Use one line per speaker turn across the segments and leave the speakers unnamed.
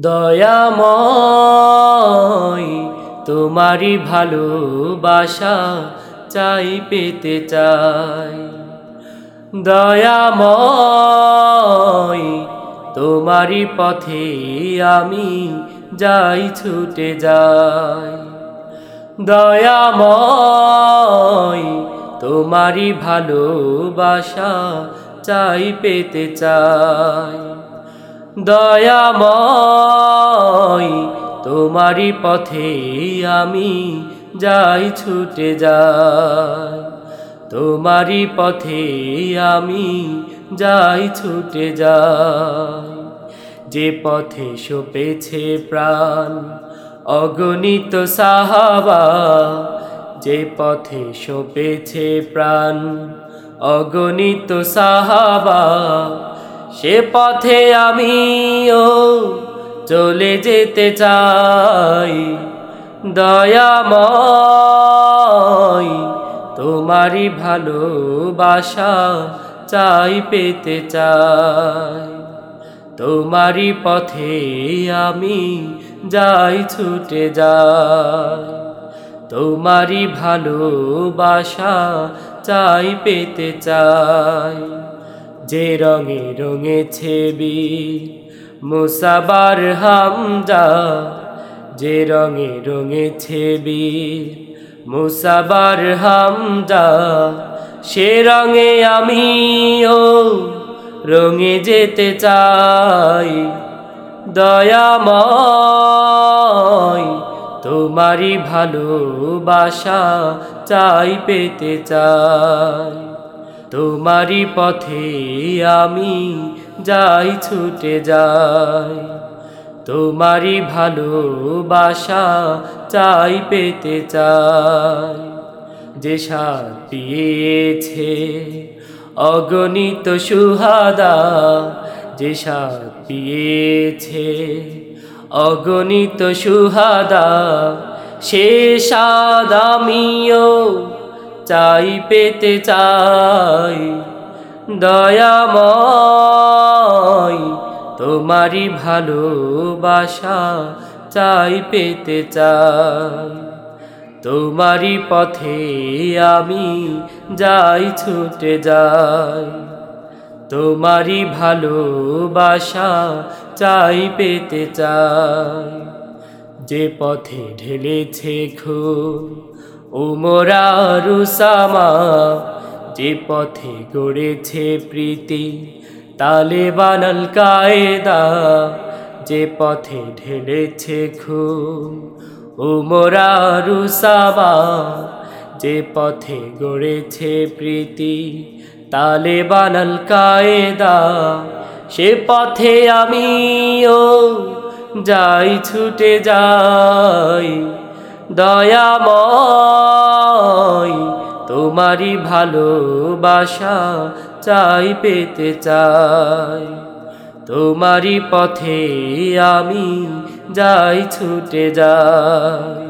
দয়াময়, তোমারই ভালোবাসা চাই, পেতে চাই। দয়াময়, তোমারই পথে আমি যাই, ছুটে যাই। দয়াময়, তোমারই ভালোবাসা চাই, পেতে চাই। দয়াময়, তোমারই পথে আমি যাই, ছুটে যাই। তোমারই পথে আমি যাই, ছুটে যাই। যে পথে সপেছে প্রাণ, অগণিত সাহাবা, যে পথে সপেছে প্রাণ, অগণিত সাহাবা সে পথে আমিও চলে যেতে চাই। দয়াময়, তোমারই ভালোবাসা চাই পেতে চাই। তোমারই পথে আমি যাই, ছুটে যাই। তোমারই ভালোবাসা চাই পেতে চাই। যে রঙে রঙেছে বীর মুসাবার হামজা। যে রঙে রঙেছে বীর মুসাবার হামজা। সে রঙে আমিও রঙে যেতে চাই। দয়াময়, তোমারই ভালোবাসা চাই, পেতে চাই। তোমারই পথে আমি যাই, ছুটে যাই। তোমারই ভালোবাসা চাই, পেতে চাই। যে সাথ পেয়েছে অগণিত সুহাদা, যে সাথ অগণিত সুহাদা, সে সাদামিও চাই, পেতে চাই। দয়াময়, তোমারই ভালোবাসা চাই, পেতে চাই। তোমারই পথে আমি যাই, ছুটে যাই। তোমারই ভালোবাসা চাই, পেতে চাই। যে পথে ঢেলেছে খুব উমরা রুসামা যে পথে গড়েছে প্রীতি, তালেবান আল কায়দা যে পথে ঢেলেছে খুব উমরা রুসামা যে পথে গড়েছে প্রীতি, তালেবান আল কায়দা সে পথে আমিও যাই, ছুটে যাই। দয়াময়, তোমারই ভালোবাসা চাই পেতে চাই। তোমারই পথে আমি যাই ছুটে যাই।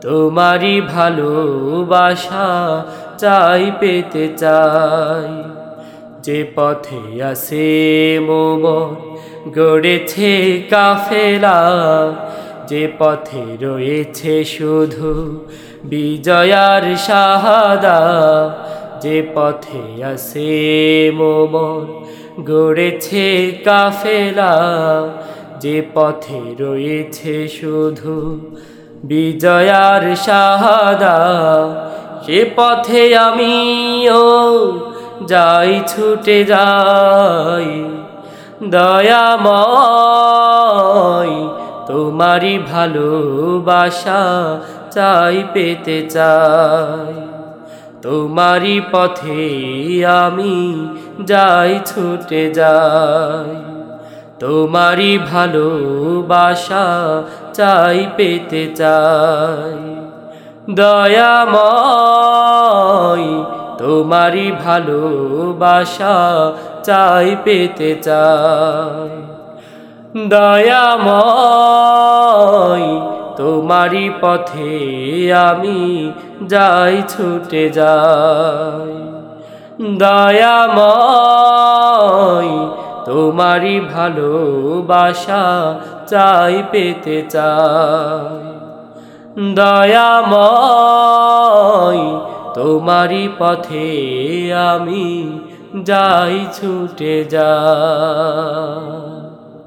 তোমারই ভালোবাসা চাই পেতে চাই। যে পথে আসে মোমন, গড়েছে কাফেলা যে পথে রয়েছে শুধু বিজয়ার শাহাদা, যে পথে আসে মোমন গড়েছে কাফেলা, যে পথে রয়েছে শুধু বিজয়ার শাহাদা, সে পথে আমিও যাই, ছুটে যাই, দয়াময় তোমারই ভালোবাসা চাই, পেতে চাই। তোমারই পথে আমি যাই, ছুটে যাই। তোমারই ভালোবাসা চাই, পেতে চাই। দয়াময়, তোমারই ভালোবাসা চাই, পেতে চাই। দয়াময়, তোমারই পথে আমি যাই, ছুটে যাই। দয়াময়, তোমারই ভালোবাসা চাই, পেতে চাই। দয়াময়, তোমারই পথে আমি যাই, ছুটে যাই।